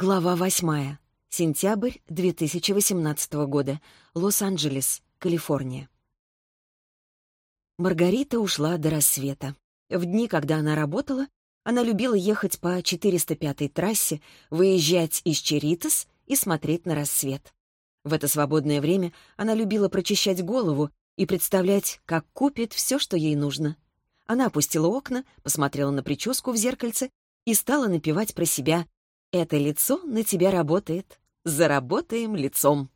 Глава восьмая. Сентябрь 2018 года. Лос-Анджелес, Калифорния. Маргарита ушла до рассвета. В дни, когда она работала, она любила ехать по 405-й трассе, выезжать из Черитас и смотреть на рассвет. В это свободное время она любила прочищать голову и представлять, как купит все, что ей нужно. Она опустила окна, посмотрела на прическу в зеркальце и стала напевать про себя это лицо на тебя работает. Заработаем лицом.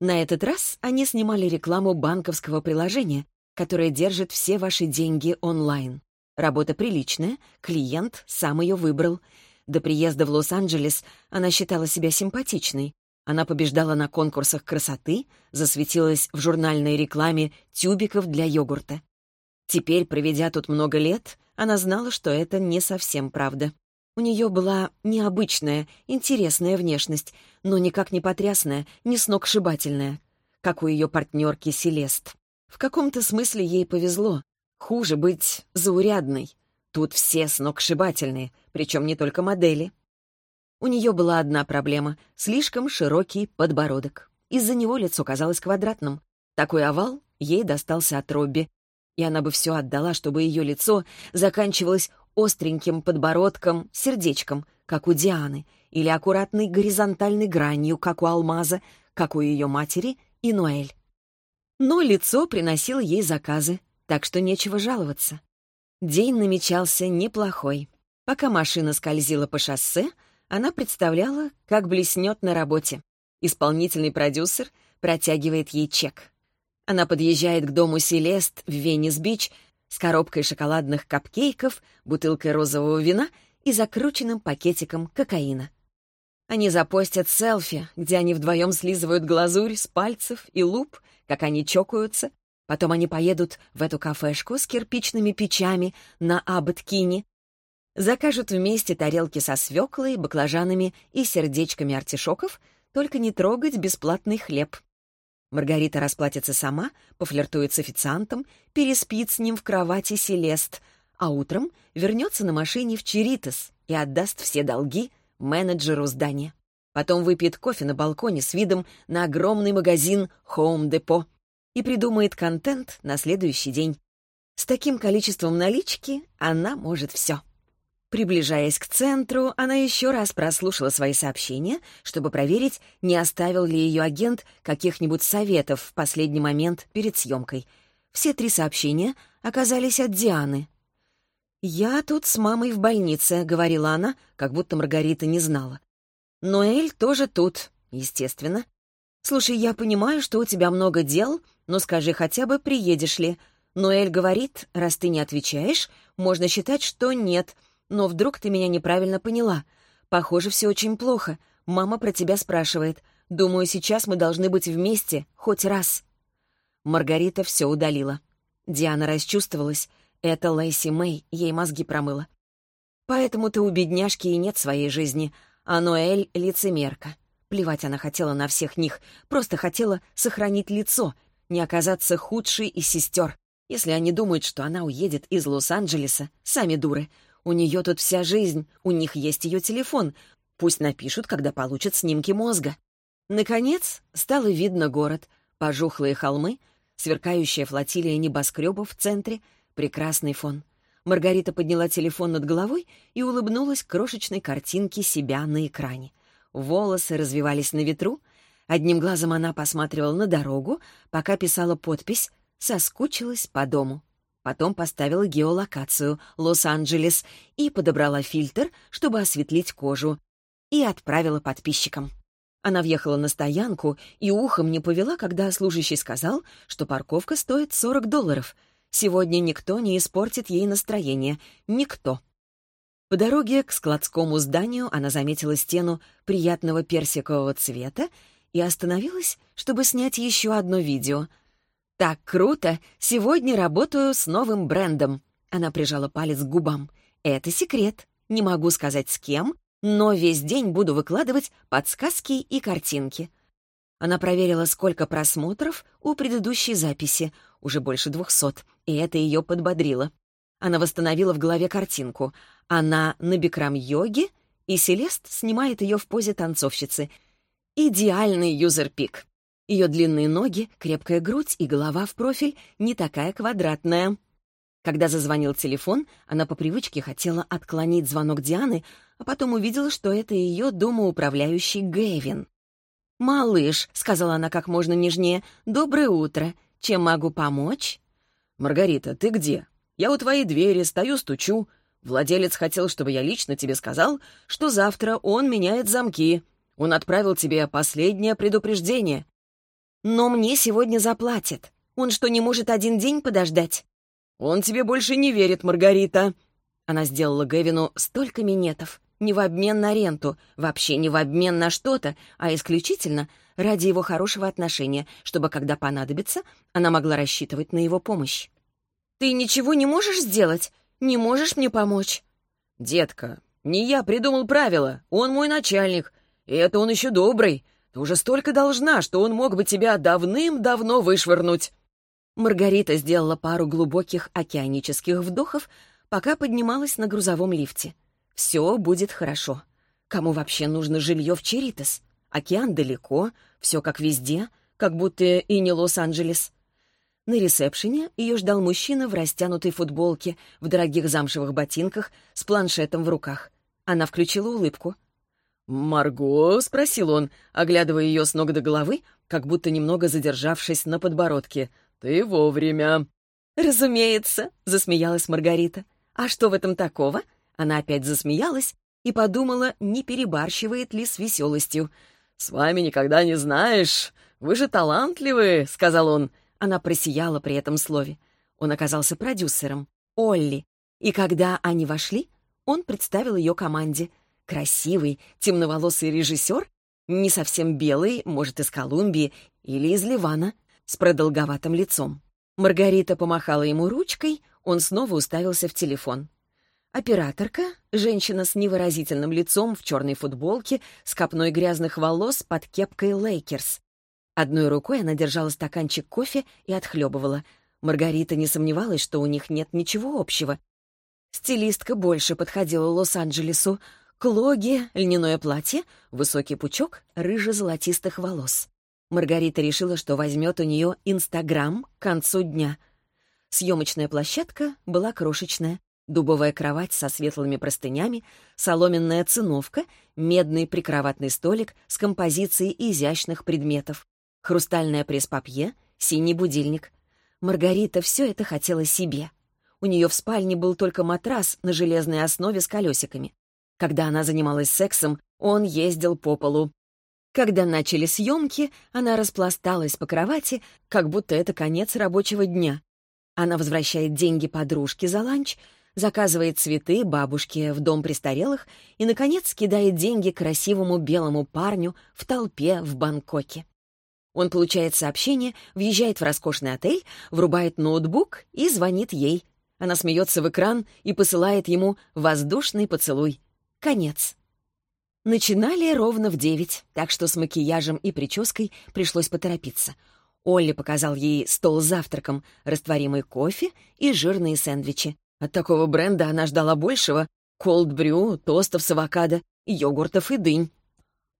На этот раз они снимали рекламу банковского приложения, которое держит все ваши деньги онлайн. Работа приличная, клиент сам ее выбрал. До приезда в Лос-Анджелес она считала себя симпатичной. Она побеждала на конкурсах красоты, засветилась в журнальной рекламе тюбиков для йогурта. Теперь, проведя тут много лет, она знала, что это не совсем правда. У нее была необычная, интересная внешность, но никак не потрясная, не сногсшибательная, как у ее партнерки Селест. В каком-то смысле ей повезло. Хуже быть заурядной. Тут все сногсшибательные, причем не только модели. У нее была одна проблема — слишком широкий подбородок. Из-за него лицо казалось квадратным. Такой овал ей достался от Робби, и она бы все отдала, чтобы ее лицо заканчивалось остреньким подбородком, сердечком, как у Дианы, или аккуратной горизонтальной гранью, как у Алмаза, как у ее матери и Ноэль. Но лицо приносило ей заказы, так что нечего жаловаться. День намечался неплохой. Пока машина скользила по шоссе, она представляла, как блеснет на работе. Исполнительный продюсер протягивает ей чек. Она подъезжает к дому Селест в Венес-Бич с коробкой шоколадных капкейков, бутылкой розового вина и закрученным пакетиком кокаина. Они запостят селфи, где они вдвоем слизывают глазурь с пальцев и луп, как они чокаются. Потом они поедут в эту кафешку с кирпичными печами на Аббаткине, закажут вместе тарелки со свеклой, баклажанами и сердечками артишоков, только не трогать бесплатный хлеб. Маргарита расплатится сама, пофлиртует с официантом, переспит с ним в кровати Селест, а утром вернется на машине в Черитас и отдаст все долги менеджеру здания. Потом выпьет кофе на балконе с видом на огромный магазин Home Depot и придумает контент на следующий день. С таким количеством налички она может все. Приближаясь к центру, она еще раз прослушала свои сообщения, чтобы проверить, не оставил ли ее агент каких-нибудь советов в последний момент перед съемкой. Все три сообщения оказались от Дианы. «Я тут с мамой в больнице», — говорила она, как будто Маргарита не знала. «Ноэль тоже тут, естественно. Слушай, я понимаю, что у тебя много дел, но скажи хотя бы, приедешь ли. Ноэль говорит, раз ты не отвечаешь, можно считать, что нет, но вдруг ты меня неправильно поняла. Похоже, все очень плохо. Мама про тебя спрашивает. Думаю, сейчас мы должны быть вместе, хоть раз». Маргарита все удалила. Диана расчувствовалась. Это Лэйси Мэй ей мозги промыла. Поэтому-то у бедняжки и нет своей жизни, а Ноэль — лицемерка. Плевать она хотела на всех них, просто хотела сохранить лицо, не оказаться худшей из сестер. Если они думают, что она уедет из Лос-Анджелеса, сами дуры. У нее тут вся жизнь, у них есть ее телефон. Пусть напишут, когда получат снимки мозга. Наконец, стало видно город. Пожухлые холмы, сверкающая флотилия небоскребов в центре, прекрасный фон. Маргарита подняла телефон над головой и улыбнулась крошечной картинке себя на экране. Волосы развивались на ветру. Одним глазом она посматривала на дорогу, пока писала подпись «Соскучилась по дому». Потом поставила геолокацию «Лос-Анджелес» и подобрала фильтр, чтобы осветлить кожу, и отправила подписчикам. Она въехала на стоянку и ухом не повела, когда служащий сказал, что парковка стоит 40 долларов. Сегодня никто не испортит ей настроение. Никто. По дороге к складскому зданию она заметила стену приятного персикового цвета и остановилась, чтобы снять еще одно видео — «Так круто! Сегодня работаю с новым брендом!» Она прижала палец к губам. «Это секрет. Не могу сказать с кем, но весь день буду выкладывать подсказки и картинки». Она проверила, сколько просмотров у предыдущей записи, уже больше двухсот, и это ее подбодрило. Она восстановила в голове картинку. Она на бикрам-йоге и Селест снимает ее в позе танцовщицы. Идеальный юзерпик. Ее длинные ноги, крепкая грудь и голова в профиль не такая квадратная. Когда зазвонил телефон, она по привычке хотела отклонить звонок Дианы, а потом увидела, что это ее домоуправляющий Гэвин. «Малыш», — сказала она как можно нежнее, — «доброе утро. Чем могу помочь?» «Маргарита, ты где? Я у твоей двери, стою, стучу. Владелец хотел, чтобы я лично тебе сказал, что завтра он меняет замки. Он отправил тебе последнее предупреждение. «Но мне сегодня заплатят. Он что, не может один день подождать?» «Он тебе больше не верит, Маргарита!» Она сделала Гевину столько минетов. Не в обмен на ренту, вообще не в обмен на что-то, а исключительно ради его хорошего отношения, чтобы, когда понадобится, она могла рассчитывать на его помощь. «Ты ничего не можешь сделать? Не можешь мне помочь?» «Детка, не я придумал правила, он мой начальник, и это он еще добрый. Ты уже столько должна, что он мог бы тебя давным-давно вышвырнуть». Маргарита сделала пару глубоких океанических вдохов, пока поднималась на грузовом лифте. «Все будет хорошо. Кому вообще нужно жилье в Черитас? Океан далеко, все как везде, как будто и не Лос-Анджелес». На ресепшене ее ждал мужчина в растянутой футболке, в дорогих замшевых ботинках, с планшетом в руках. Она включила улыбку — «Марго?» — спросил он, оглядывая ее с ног до головы, как будто немного задержавшись на подбородке. «Ты вовремя». «Разумеется», — засмеялась Маргарита. «А что в этом такого?» Она опять засмеялась и подумала, не перебарщивает ли с веселостью. «С вами никогда не знаешь. Вы же талантливы», — сказал он. Она просияла при этом слове. Он оказался продюсером, Олли. И когда они вошли, он представил ее команде — Красивый, темноволосый режиссер, не совсем белый, может, из Колумбии или из Ливана, с продолговатым лицом. Маргарита помахала ему ручкой, он снова уставился в телефон. Операторка, женщина с невыразительным лицом в черной футболке, с копной грязных волос под кепкой «Лейкерс». Одной рукой она держала стаканчик кофе и отхлебывала. Маргарита не сомневалась, что у них нет ничего общего. Стилистка больше подходила Лос-Анджелесу, Клоги, льняное платье, высокий пучок рыже-золотистых волос. Маргарита решила, что возьмет у нее Инстаграм к концу дня. Съемочная площадка была крошечная. Дубовая кровать со светлыми простынями, соломенная циновка, медный прикроватный столик с композицией изящных предметов, хрустальное пресс-папье, синий будильник. Маргарита все это хотела себе. У нее в спальне был только матрас на железной основе с колесиками. Когда она занималась сексом, он ездил по полу. Когда начали съемки, она распласталась по кровати, как будто это конец рабочего дня. Она возвращает деньги подружке за ланч, заказывает цветы бабушке в дом престарелых и, наконец, кидает деньги красивому белому парню в толпе в Бангкоке. Он получает сообщение, въезжает в роскошный отель, врубает ноутбук и звонит ей. Она смеется в экран и посылает ему воздушный поцелуй. Конец. Начинали ровно в девять, так что с макияжем и прической пришлось поторопиться. Олли показал ей стол с завтраком, растворимый кофе и жирные сэндвичи. От такого бренда она ждала большего — колд-брю, тостов с авокадо, йогуртов и дынь.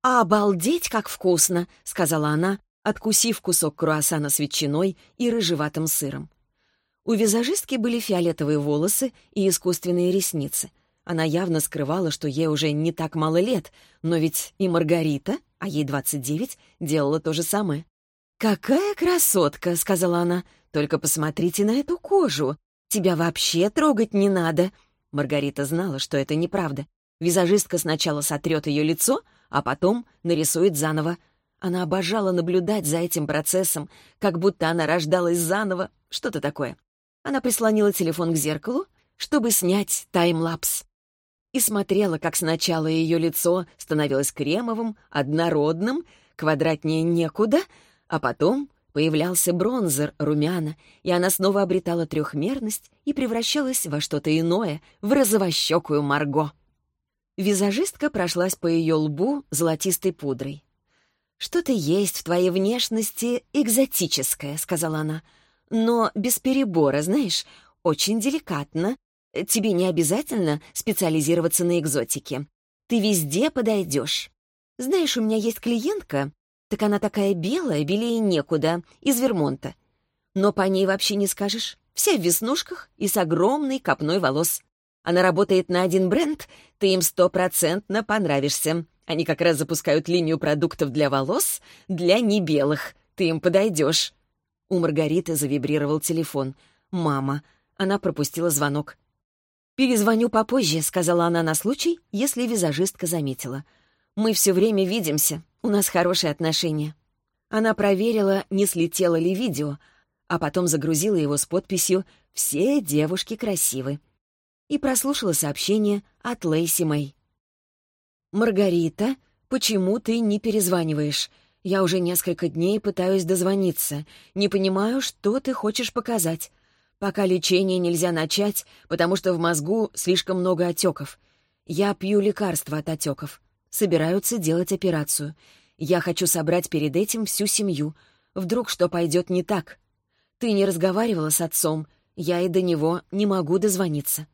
«Обалдеть, как вкусно!» — сказала она, откусив кусок круассана с ветчиной и рыжеватым сыром. У визажистки были фиолетовые волосы и искусственные ресницы — она явно скрывала, что ей уже не так мало лет, но ведь и Маргарита, а ей 29, делала то же самое. «Какая красотка!» — сказала она. «Только посмотрите на эту кожу. Тебя вообще трогать не надо». Маргарита знала, что это неправда. Визажистка сначала сотрет ее лицо, а потом нарисует заново. Она обожала наблюдать за этим процессом, как будто она рождалась заново. Что-то такое. Она прислонила телефон к зеркалу, чтобы снять таймлапс и смотрела, как сначала ее лицо становилось кремовым, однородным, квадратнее некуда, а потом появлялся бронзер румяна, и она снова обретала трехмерность и превращалась во что-то иное, в розовощекую Марго. Визажистка прошлась по ее лбу золотистой пудрой. «Что-то есть в твоей внешности экзотическое», — сказала она. «Но без перебора, знаешь, очень деликатно, Тебе не обязательно специализироваться на экзотике. Ты везде подойдешь. Знаешь, у меня есть клиентка, так она такая белая, белее некуда, из Вермонта. Но по ней вообще не скажешь. Вся в веснушках и с огромной копной волос. Она работает на один бренд, ты им стопроцентно понравишься. Они как раз запускают линию продуктов для волос для небелых. Ты им подойдешь. У Маргариты завибрировал телефон. «Мама». Она пропустила звонок. «Перезвоню попозже», — сказала она на случай, если визажистка заметила. «Мы все время видимся, у нас хорошие отношения». Она проверила, не слетело ли видео, а потом загрузила его с подписью «Все девушки красивы» и прослушала сообщение от Лейси Мэй. «Маргарита, почему ты не перезваниваешь? Я уже несколько дней пытаюсь дозвониться. Не понимаю, что ты хочешь показать. Пока лечение нельзя начать, потому что в мозгу слишком много отеков. Я пью лекарства от отеков. Собираются делать операцию. Я хочу собрать перед этим всю семью. Вдруг что пойдет не так? Ты не разговаривала с отцом. Я и до него не могу дозвониться.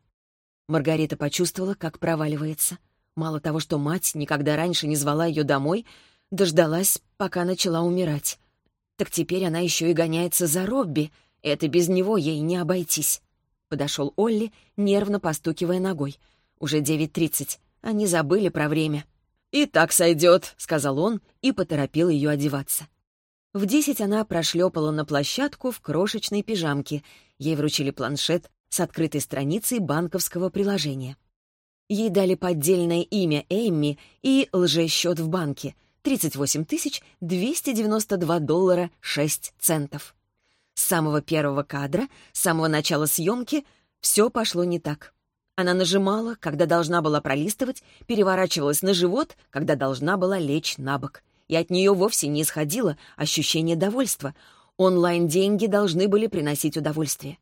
Маргарита почувствовала, как проваливается. Мало того, что мать никогда раньше не звала ее домой, дождалась, пока начала умирать. Так теперь она еще и гоняется за Робби — это без него ей не обойтись. Подошел Олли, нервно постукивая ногой. Уже девять тридцать. Они забыли про время. «И так сойдет», — сказал он и поторопил ее одеваться. В десять она прошлепала на площадку в крошечной пижамке. Ей вручили планшет с открытой страницей банковского приложения. Ей дали поддельное имя Эмми и лжесчет в банке — 38 292 доллара 6 центов. С самого первого кадра, с самого начала съемки, все пошло не так. Она нажимала, когда должна была пролистывать, переворачивалась на живот, когда должна была лечь на бок. И от нее вовсе не исходило ощущение довольства. Онлайн-деньги должны были приносить удовольствие.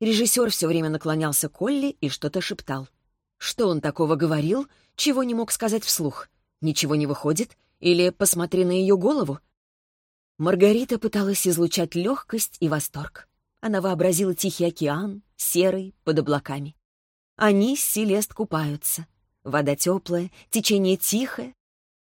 Режиссер все время наклонялся к Олли и что-то шептал. Что он такого говорил, чего не мог сказать вслух? Ничего не выходит? Или посмотри на ее голову? Маргарита пыталась излучать легкость и восторг. Она вообразила Тихий океан, серый, под облаками. Они с Селест купаются. Вода теплая, течение тихое.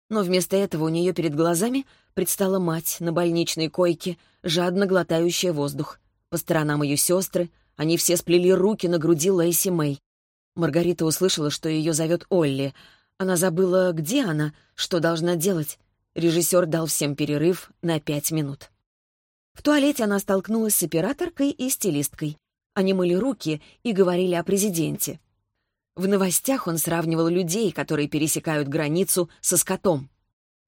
Но вместо этого у нее перед глазами предстала мать на больничной койке, жадно глотающая воздух. По сторонам ее сестры, они все сплели руки на груди Лейси Мэй. Маргарита услышала, что ее зовет Олли. Она забыла, где она, что должна делать. Режиссер дал всем перерыв на пять минут. В туалете она столкнулась с операторкой и стилисткой. Они мыли руки и говорили о президенте. В новостях он сравнивал людей, которые пересекают границу со скотом.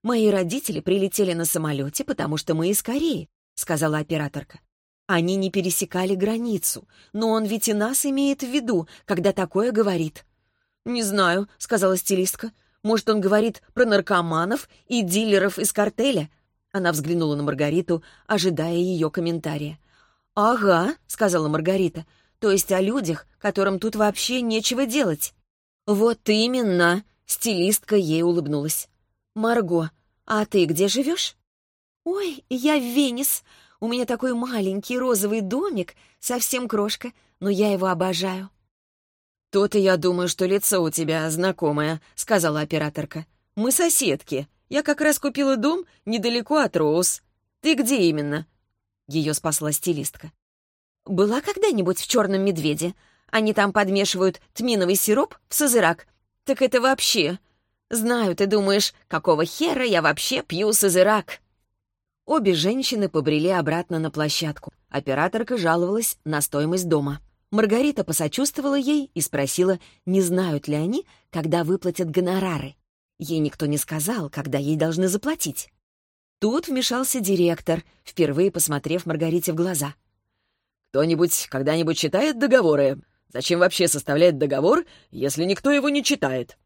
«Мои родители прилетели на самолете, потому что мы из Кореи», — сказала операторка. «Они не пересекали границу, но он ведь и нас имеет в виду, когда такое говорит». «Не знаю», — сказала стилистка. Может, он говорит про наркоманов и дилеров из картеля?» Она взглянула на Маргариту, ожидая ее комментария. «Ага», — сказала Маргарита, — «то есть о людях, которым тут вообще нечего делать». «Вот именно», — стилистка ей улыбнулась. «Марго, а ты где живешь?» «Ой, я в Венес. У меня такой маленький розовый домик, совсем крошка, но я его обожаю». «То-то я думаю, что лицо у тебя знакомое», — сказала операторка. «Мы соседки. Я как раз купила дом недалеко от Роуз. Ты где именно?» Ее спасла стилистка. «Была когда-нибудь в «Черном медведе»? Они там подмешивают тминовый сироп в созырак. Так это вообще... Знаю, ты думаешь, какого хера я вообще пью созырак?» Обе женщины побрели обратно на площадку. Операторка жаловалась на стоимость дома. Маргарита посочувствовала ей и спросила, не знают ли они, когда выплатят гонорары. Ей никто не сказал, когда ей должны заплатить. Тут вмешался директор, впервые посмотрев Маргарите в глаза. «Кто-нибудь когда-нибудь читает договоры? Зачем вообще составлять договор, если никто его не читает?»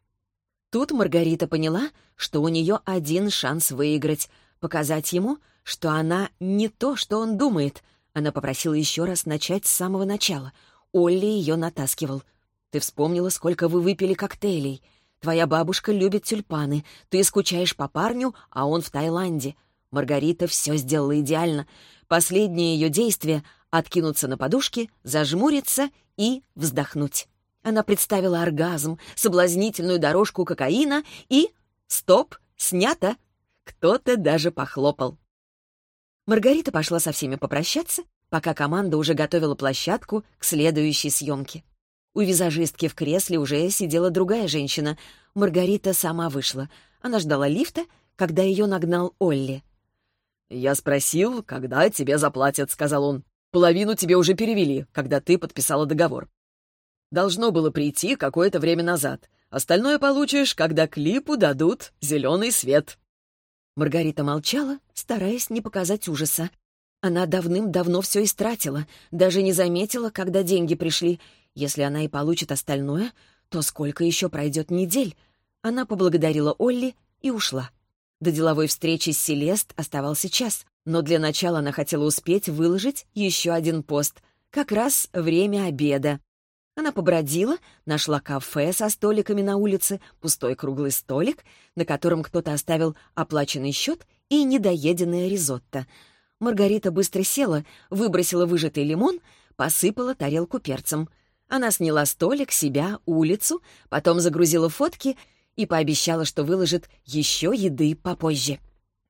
Тут Маргарита поняла, что у нее один шанс выиграть, показать ему, что она не то, что он думает. Она попросила еще раз начать с самого начала — Олли ее натаскивал. «Ты вспомнила, сколько вы выпили коктейлей. Твоя бабушка любит тюльпаны. Ты скучаешь по парню, а он в Таиланде. Маргарита все сделала идеально. Последнее ее действие — откинуться на подушке, зажмуриться и вздохнуть. Она представила оргазм, соблазнительную дорожку кокаина и... Стоп! Снято! Кто-то даже похлопал. Маргарита пошла со всеми попрощаться, пока команда уже готовила площадку к следующей съемке. У визажистки в кресле уже сидела другая женщина. Маргарита сама вышла. Она ждала лифта, когда ее нагнал Олли. «Я спросил, когда тебе заплатят», — сказал он. «Половину тебе уже перевели, когда ты подписала договор. Должно было прийти какое-то время назад. Остальное получишь, когда клипу дадут зеленый свет». Маргарита молчала, стараясь не показать ужаса. Она давным-давно все истратила, даже не заметила, когда деньги пришли. Если она и получит остальное, то сколько еще пройдет недель? Она поблагодарила Олли и ушла. До деловой встречи с Селест оставался час, но для начала она хотела успеть выложить еще один пост. Как раз время обеда. Она побродила, нашла кафе со столиками на улице, пустой круглый столик, на котором кто-то оставил оплаченный счет и недоеденное ризотто. Маргарита быстро села, выбросила выжатый лимон, посыпала тарелку перцем. Она сняла столик, себя, улицу, потом загрузила фотки и пообещала, что выложит еще еды попозже.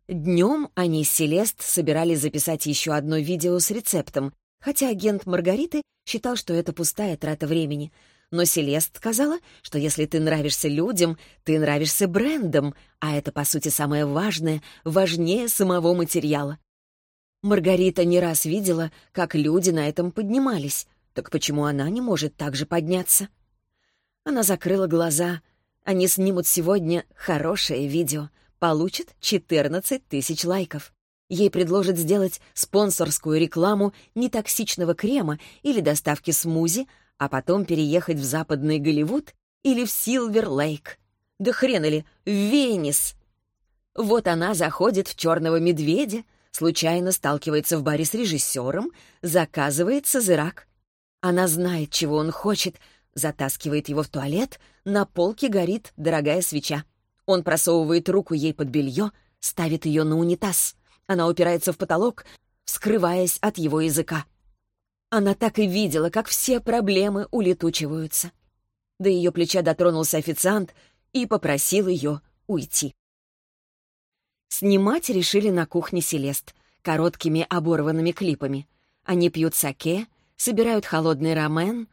Днем они с Селест собирались записать еще одно видео с рецептом, хотя агент Маргариты считал, что это пустая трата времени. Но Селест сказала, что если ты нравишься людям, ты нравишься брендам, а это, по сути, самое важное, важнее самого материала. Маргарита не раз видела, как люди на этом поднимались. Так почему она не может так же подняться? Она закрыла глаза. Они снимут сегодня хорошее видео. Получат 14 тысяч лайков. Ей предложат сделать спонсорскую рекламу нетоксичного крема или доставки смузи, а потом переехать в западный Голливуд или в Силвер-Лейк. Да хрен ли, в Венес! Вот она заходит в «Черного медведя», случайно сталкивается в баре с режиссером, заказывает созырак. Она знает, чего он хочет, затаскивает его в туалет, на полке горит дорогая свеча. Он просовывает руку ей под белье, ставит ее на унитаз — она упирается в потолок, вскрываясь от его языка. Она так и видела, как все проблемы улетучиваются. До ее плеча дотронулся официант и попросил ее уйти. Снимать решили на кухне Селест, короткими оборванными клипами. Они пьют саке, собирают холодный рамен,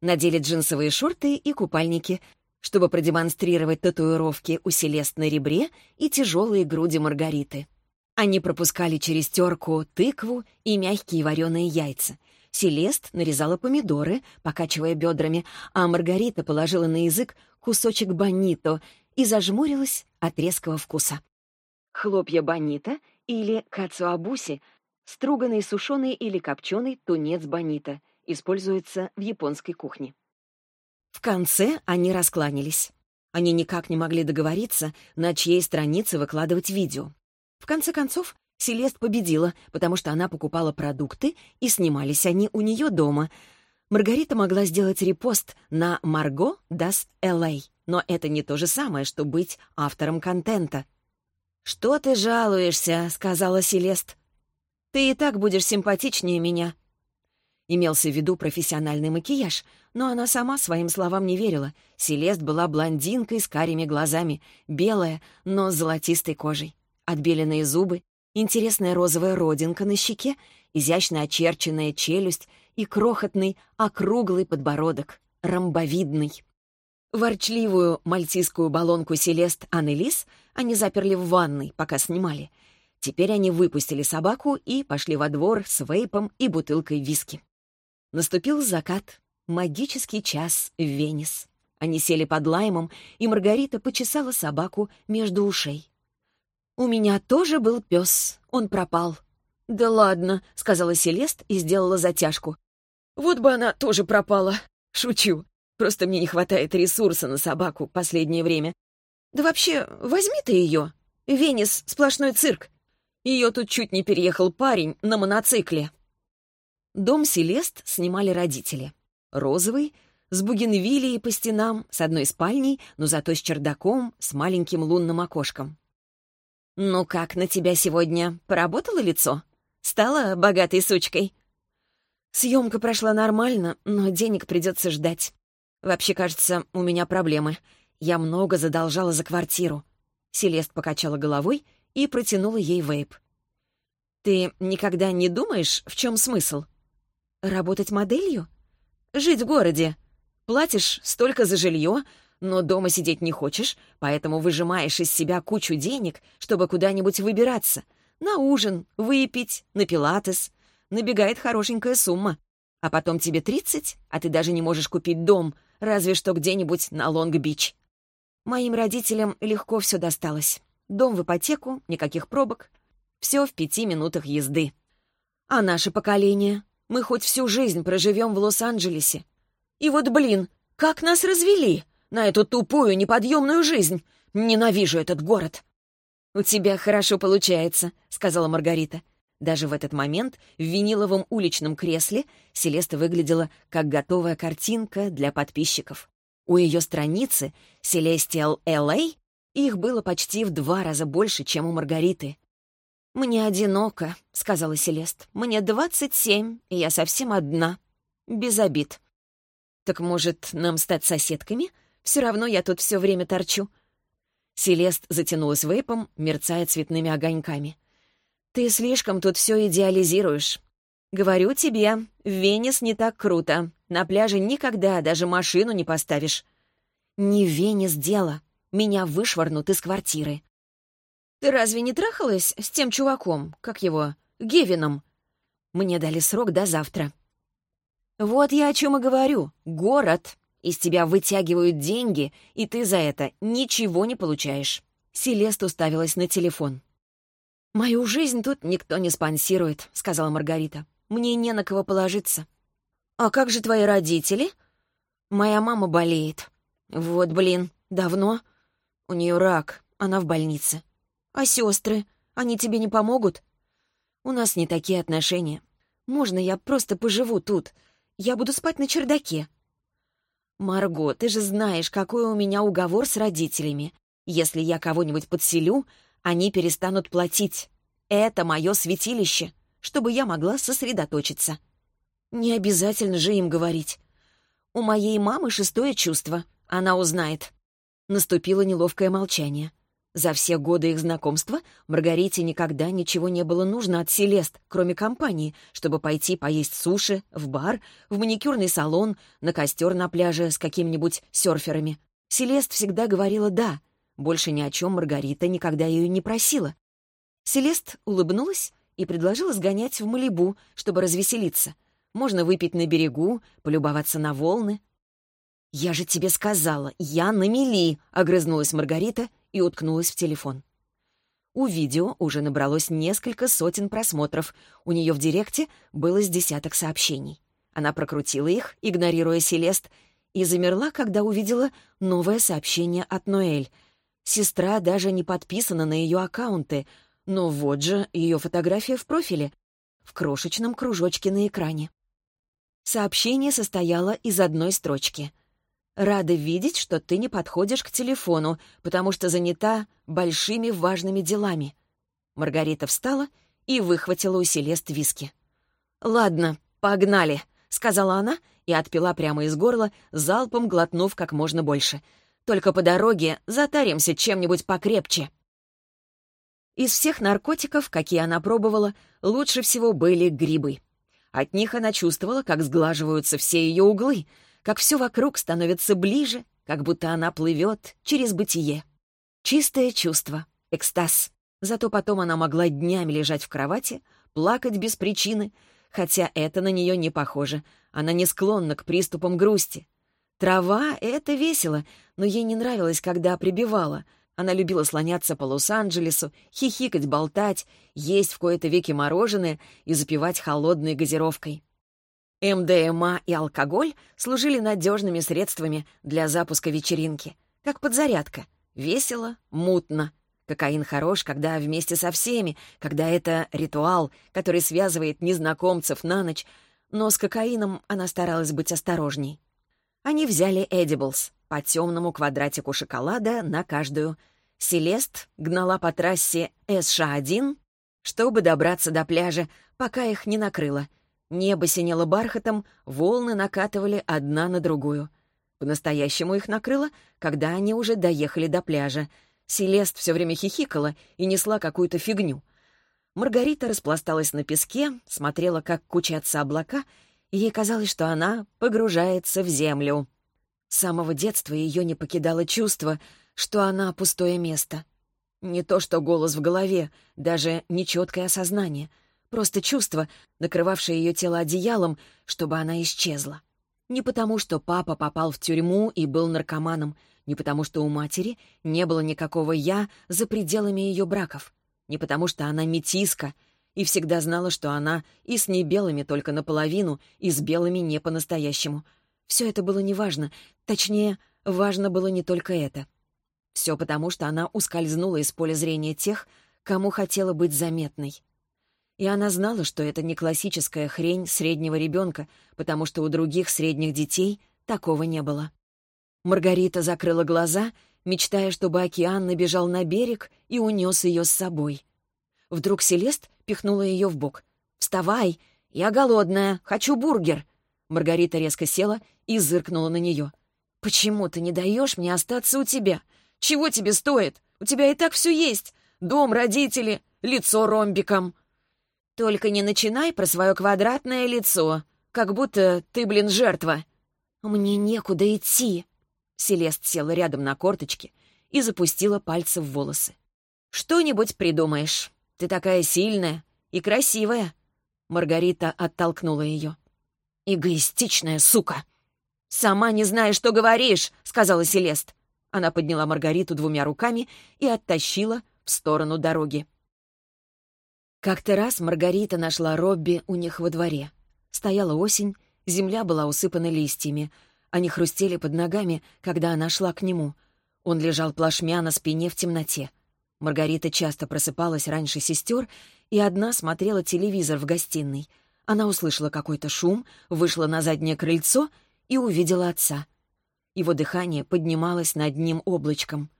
надели джинсовые шорты и купальники, чтобы продемонстрировать татуировки у Селест на ребре и тяжелые груди Маргариты. Они пропускали через терку тыкву и мягкие вареные яйца. Селест нарезала помидоры, покачивая бедрами, а Маргарита положила на язык кусочек бонито и зажмурилась от резкого вкуса. Хлопья бонито или кацуабуси — струганный сушеный или копченый тунец бонито, используется в японской кухне. В конце они раскланялись. Они никак не могли договориться, на чьей странице выкладывать видео. В конце концов, Селест победила, потому что она покупала продукты, и снимались они у нее дома. Маргарита могла сделать репост на «Марго das LA», но это не то же самое, что быть автором контента. «Что ты жалуешься?» — сказала Селест. «Ты и так будешь симпатичнее меня». Имелся в виду профессиональный макияж, но она сама своим словам не верила. Селест была блондинкой с карими глазами, белая, но с золотистой кожей отбеленные зубы, интересная розовая родинка на щеке, изящно очерченная челюсть и крохотный округлый подбородок, ромбовидный. Ворчливую мальтийскую баллонку Селест Аннелис они заперли в ванной, пока снимали. Теперь они выпустили собаку и пошли во двор с вейпом и бутылкой виски. Наступил закат, магический час в Венес. Они сели под лаймом, и Маргарита почесала собаку между ушей. «У меня тоже был пес. Он пропал». «Да ладно», — сказала Селест и сделала затяжку. «Вот бы она тоже пропала. Шучу. Просто мне не хватает ресурса на собаку последнее время. Да вообще, возьми ты ее. Венес — сплошной цирк. Ее тут чуть не переехал парень на моноцикле». Дом Селест снимали родители. Розовый, с бугенвиллией по стенам, с одной спальней, но зато с чердаком, с маленьким лунным окошком. «Ну как на тебя сегодня? Поработало лицо? Стала богатой сучкой?» Съемка прошла нормально, но денег придется ждать. Вообще, кажется, у меня проблемы. Я много задолжала за квартиру». Селест покачала головой и протянула ей вейп. «Ты никогда не думаешь, в чем смысл?» «Работать моделью? Жить в городе. Платишь столько за жилье, но дома сидеть не хочешь, поэтому выжимаешь из себя кучу денег, чтобы куда-нибудь выбираться. На ужин, выпить, на пилатес. Набегает хорошенькая сумма. А потом тебе 30, а ты даже не можешь купить дом, разве что где-нибудь на Лонг-Бич. Моим родителям легко все досталось. Дом в ипотеку, никаких пробок. Все в пяти минутах езды. А наше поколение? Мы хоть всю жизнь проживем в Лос-Анджелесе. И вот, блин, как нас развели на эту тупую, неподъемную жизнь. Ненавижу этот город. «У тебя хорошо получается», — сказала Маргарита. Даже в этот момент в виниловом уличном кресле Селеста выглядела как готовая картинка для подписчиков. У ее страницы Celestial LA их было почти в два раза больше, чем у Маргариты. «Мне одиноко», — сказала Селест. «Мне двадцать семь, и я совсем одна. Без обид». «Так, может, нам стать соседками? Все равно я тут все время торчу». Селест затянулась вейпом, мерцая цветными огоньками. «Ты слишком тут все идеализируешь. Говорю тебе, Венес не так круто. На пляже никогда даже машину не поставишь». «Не Венес дело. Меня вышвырнут из квартиры». «Ты разве не трахалась с тем чуваком, как его, Гевином?» «Мне дали срок до завтра». «Вот я о чем и говорю. Город. Из тебя вытягивают деньги, и ты за это ничего не получаешь». Селест уставилась на телефон. «Мою жизнь тут никто не спонсирует», — сказала Маргарита. «Мне не на кого положиться». «А как же твои родители?» «Моя мама болеет». «Вот, блин, давно?» «У нее рак, она в больнице». «А сестры? Они тебе не помогут?» «У нас не такие отношения. Можно я просто поживу тут? Я буду спать на чердаке». «Марго, ты же знаешь, какой у меня уговор с родителями. Если я кого-нибудь подселю, они перестанут платить. Это мое святилище, чтобы я могла сосредоточиться. Не обязательно же им говорить. У моей мамы шестое чувство. Она узнает. Наступило неловкое молчание. За все годы их знакомства Маргарите никогда ничего не было нужно от Селест, кроме компании, чтобы пойти поесть суши, в бар, в маникюрный салон, на костер на пляже с какими-нибудь серферами. Селест всегда говорила «да», больше ни о чем Маргарита никогда ее не просила. Селест улыбнулась и предложила сгонять в Малибу, чтобы развеселиться. Можно выпить на берегу, полюбоваться на волны. «Я же тебе сказала, я на мели!» — огрызнулась Маргарита и уткнулась в телефон. У видео уже набралось несколько сотен просмотров. У нее в директе было с десяток сообщений. Она прокрутила их, игнорируя Селест, и замерла, когда увидела новое сообщение от Ноэль — Сестра даже не подписана на ее аккаунты, но вот же ее фотография в профиле, в крошечном кружочке на экране. Сообщение состояло из одной строчки. «Рада видеть, что ты не подходишь к телефону, потому что занята большими важными делами». Маргарита встала и выхватила у Селест виски. «Ладно, погнали», — сказала она и отпила прямо из горла, залпом глотнув как можно больше — только по дороге затаримся чем-нибудь покрепче. Из всех наркотиков, какие она пробовала, лучше всего были грибы. От них она чувствовала, как сглаживаются все ее углы, как все вокруг становится ближе, как будто она плывет через бытие. Чистое чувство, экстаз. Зато потом она могла днями лежать в кровати, плакать без причины, хотя это на нее не похоже. Она не склонна к приступам грусти. Трава — это весело, но ей не нравилось, когда прибивала. Она любила слоняться по Лос-Анджелесу, хихикать, болтать, есть в кои-то веки мороженое и запивать холодной газировкой. МДМА и алкоголь служили надежными средствами для запуска вечеринки, как подзарядка. Весело, мутно. Кокаин хорош, когда вместе со всеми, когда это ритуал, который связывает незнакомцев на ночь, но с кокаином она старалась быть осторожней. Они взяли Эдиблс по темному квадратику шоколада на каждую. Селест гнала по трассе СШ-1, чтобы добраться до пляжа, пока их не накрыло. Небо синело бархатом, волны накатывали одна на другую. По-настоящему их накрыло, когда они уже доехали до пляжа. Селест все время хихикала и несла какую-то фигню. Маргарита распласталась на песке, смотрела, как кучатся облака, ей казалось, что она погружается в землю. С самого детства ее не покидало чувство, что она пустое место. Не то что голос в голове, даже нечеткое осознание, просто чувство, накрывавшее ее тело одеялом, чтобы она исчезла. Не потому, что папа попал в тюрьму и был наркоманом, не потому, что у матери не было никакого «я» за пределами ее браков, не потому, что она метиска и всегда знала, что она и с небелыми только наполовину, и с белыми не по-настоящему — все это было неважно, точнее, важно было не только это. Все потому, что она ускользнула из поля зрения тех, кому хотела быть заметной. И она знала, что это не классическая хрень среднего ребенка, потому что у других средних детей такого не было. Маргарита закрыла глаза, мечтая, чтобы океан набежал на берег и унес ее с собой. Вдруг Селест пихнула ее в бок. «Вставай! Я голодная, хочу бургер!» Маргарита резко села и зыркнула на нее. «Почему ты не даешь мне остаться у тебя? Чего тебе стоит? У тебя и так все есть. Дом, родители, лицо ромбиком». «Только не начинай про свое квадратное лицо, как будто ты, блин, жертва». «Мне некуда идти». Селест села рядом на корточке и запустила пальцы в волосы. «Что-нибудь придумаешь. Ты такая сильная и красивая». Маргарита оттолкнула ее. «Эгоистичная сука!» «Сама не знаешь, что говоришь», — сказала Селест. Она подняла Маргариту двумя руками и оттащила в сторону дороги. Как-то раз Маргарита нашла Робби у них во дворе. Стояла осень, земля была усыпана листьями. Они хрустели под ногами, когда она шла к нему. Он лежал плашмя на спине в темноте. Маргарита часто просыпалась раньше сестер и одна смотрела телевизор в гостиной — она услышала какой-то шум, вышла на заднее крыльцо и увидела отца. Его дыхание поднималось над ним облачком.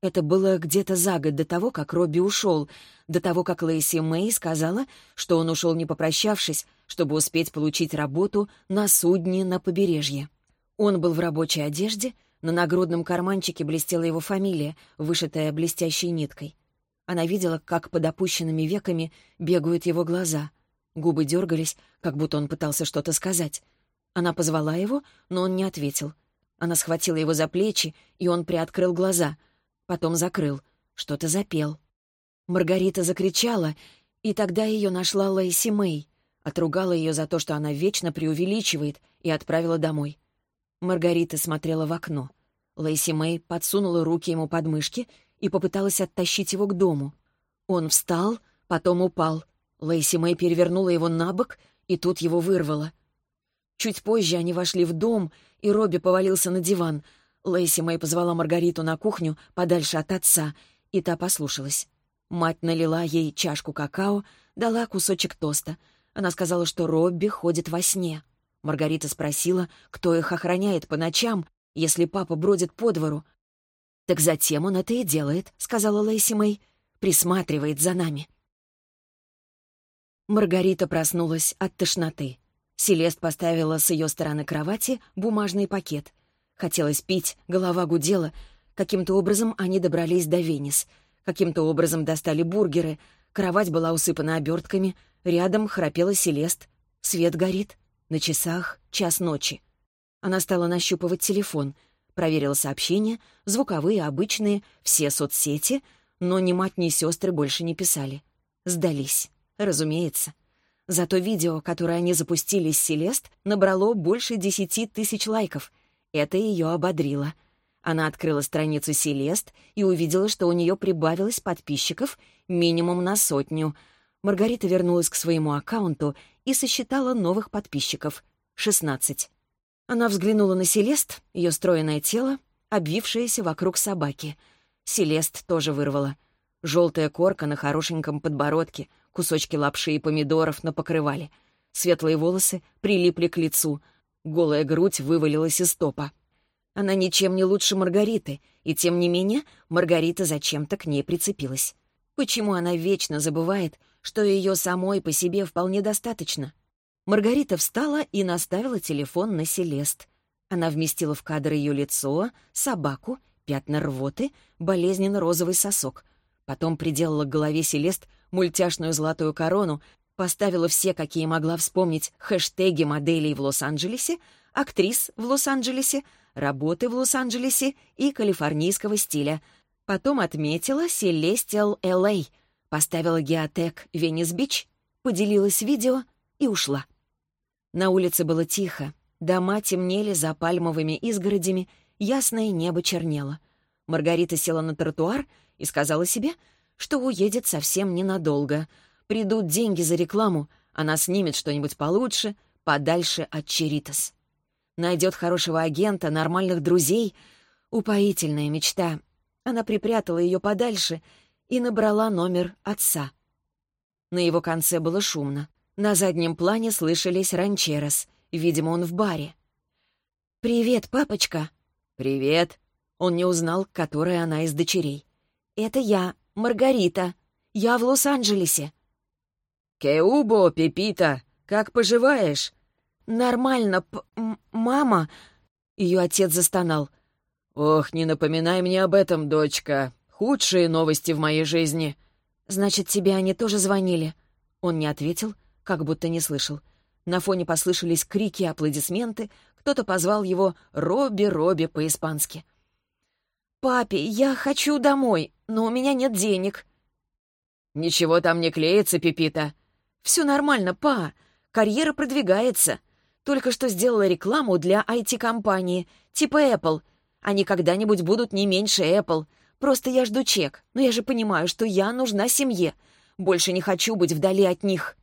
Это было где-то за год до того, как Робби ушел, до того, как Лейси Мэй сказала, что он ушел не попрощавшись, чтобы успеть получить работу на судне на побережье. Он был в рабочей одежде, на нагрудном карманчике блестела его фамилия, вышитая блестящей ниткой. Она видела, как под опущенными веками бегают его глаза — Губы дергались, как будто он пытался что-то сказать. Она позвала его, но он не ответил. Она схватила его за плечи, и он приоткрыл глаза. Потом закрыл. Что-то запел. Маргарита закричала, и тогда ее нашла Лейси Мэй. Отругала ее за то, что она вечно преувеличивает, и отправила домой. Маргарита смотрела в окно. Лейси Мэй подсунула руки ему под мышки и попыталась оттащить его к дому. Он встал, потом упал — Лейси Мэй перевернула его на бок, и тут его вырвало. Чуть позже они вошли в дом, и Робби повалился на диван. Лейси Мэй позвала Маргариту на кухню подальше от отца, и та послушалась. Мать налила ей чашку какао, дала кусочек тоста. Она сказала, что Робби ходит во сне. Маргарита спросила, кто их охраняет по ночам, если папа бродит по двору. «Так затем он это и делает», — сказала Лейси Мэй. «Присматривает за нами». Маргарита проснулась от тошноты. Селест поставила с ее стороны кровати бумажный пакет. Хотелось пить, голова гудела. Каким-то образом они добрались до Венес. Каким-то образом достали бургеры. Кровать была усыпана обертками. Рядом храпела Селест. Свет горит. На часах час ночи. Она стала нащупывать телефон. Проверила сообщения, звуковые, обычные, все соцсети, но ни мать, ни сестры больше не писали. Сдались. Разумеется. Зато видео, которое они запустили с Селест, набрало больше десяти тысяч лайков. Это ее ободрило. Она открыла страницу Селест и увидела, что у нее прибавилось подписчиков минимум на сотню. Маргарита вернулась к своему аккаунту и сосчитала новых подписчиков — 16. Она взглянула на Селест, ее стройное тело, обвившееся вокруг собаки. Селест тоже вырвала. Желтая корка на хорошеньком подбородке — кусочки лапши и помидоров на покрывале. Светлые волосы прилипли к лицу, голая грудь вывалилась из топа. Она ничем не лучше Маргариты, и тем не менее Маргарита зачем-то к ней прицепилась. Почему она вечно забывает, что ее самой по себе вполне достаточно? Маргарита встала и наставила телефон на Селест. Она вместила в кадр ее лицо, собаку, пятна рвоты, болезненно-розовый сосок. Потом приделала к голове Селест мультяшную золотую корону, поставила все, какие могла вспомнить, хэштеги моделей в Лос-Анджелесе, актрис в Лос-Анджелесе, работы в Лос-Анджелесе и калифорнийского стиля. Потом отметила Celestial LA, поставила геотек Венес-Бич, поделилась видео и ушла. На улице было тихо, дома темнели за пальмовыми изгородями, ясное небо чернело. Маргарита села на тротуар и сказала себе, что уедет совсем ненадолго. Придут деньги за рекламу, она снимет что-нибудь получше, подальше от Черитас. Найдет хорошего агента, нормальных друзей. Упоительная мечта. Она припрятала ее подальше и набрала номер отца. На его конце было шумно. На заднем плане слышались ранчерос. Видимо, он в баре. «Привет, папочка!» «Привет!» Он не узнал, которая она из дочерей. «Это я, Маргарита. Я в Лос-Анджелесе». «Кеубо, Пепита, как поживаешь?» «Нормально, п мама...» Ее отец застонал. «Ох, не напоминай мне об этом, дочка. Худшие новости в моей жизни». «Значит, тебе они тоже звонили?» Он не ответил, как будто не слышал. На фоне послышались крики и аплодисменты. Кто-то позвал его «Робби-Робби» по-испански. «Папе, я хочу домой, но у меня нет денег». «Ничего там не клеится, Пипита». «Все нормально, па. Карьера продвигается. Только что сделала рекламу для IT-компании, типа Apple. Они когда-нибудь будут не меньше Apple. Просто я жду чек, но я же понимаю, что я нужна семье. Больше не хочу быть вдали от них».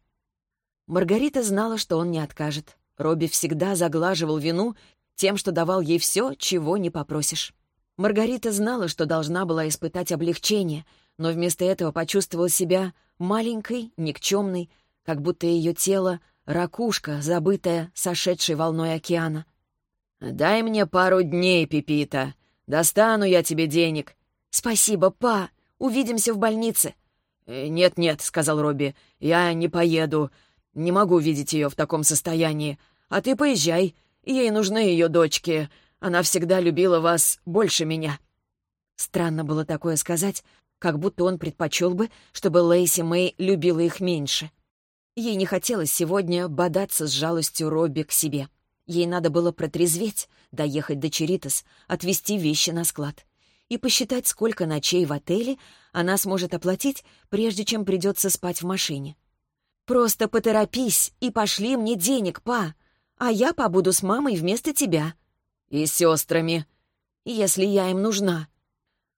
Маргарита знала, что он не откажет. Робби всегда заглаживал вину тем, что давал ей все, чего не попросишь. Маргарита знала, что должна была испытать облегчение, но вместо этого почувствовала себя маленькой, никчемной, как будто ее тело — ракушка, забытая, сошедшей волной океана. «Дай мне пару дней, Пипита. Достану я тебе денег». «Спасибо, па. Увидимся в больнице». «Нет-нет», — сказал Робби, — «я не поеду. Не могу видеть ее в таком состоянии. А ты поезжай. Ей нужны ее дочки. Она всегда любила вас больше меня». Странно было такое сказать, как будто он предпочел бы, чтобы Лейси Мэй любила их меньше. Ей не хотелось сегодня бодаться с жалостью Робби к себе. Ей надо было протрезветь, доехать до Черитас, отвезти вещи на склад и посчитать, сколько ночей в отеле она сможет оплатить, прежде чем придется спать в машине. «Просто поторопись и пошли мне денег, па, а я побуду с мамой вместо тебя». «И сестрами». «Если я им нужна».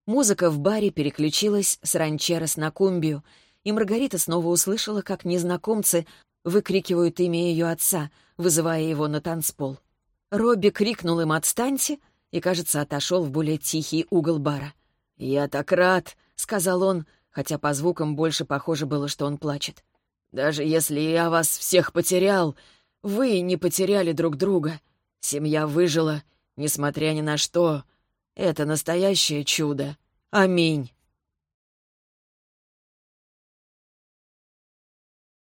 Музыка в баре переключилась с ранчерос на кумбию, и Маргарита снова услышала, как незнакомцы выкрикивают имя ее отца, вызывая его на танцпол. Робби крикнул им «Отстаньте!» И, кажется, отошел в более тихий угол бара. «Я так рад!» — сказал он, хотя по звукам больше похоже было, что он плачет. «Даже если я вас всех потерял, вы не потеряли друг друга. Семья выжила, несмотря ни на что. Это настоящее чудо. Аминь!»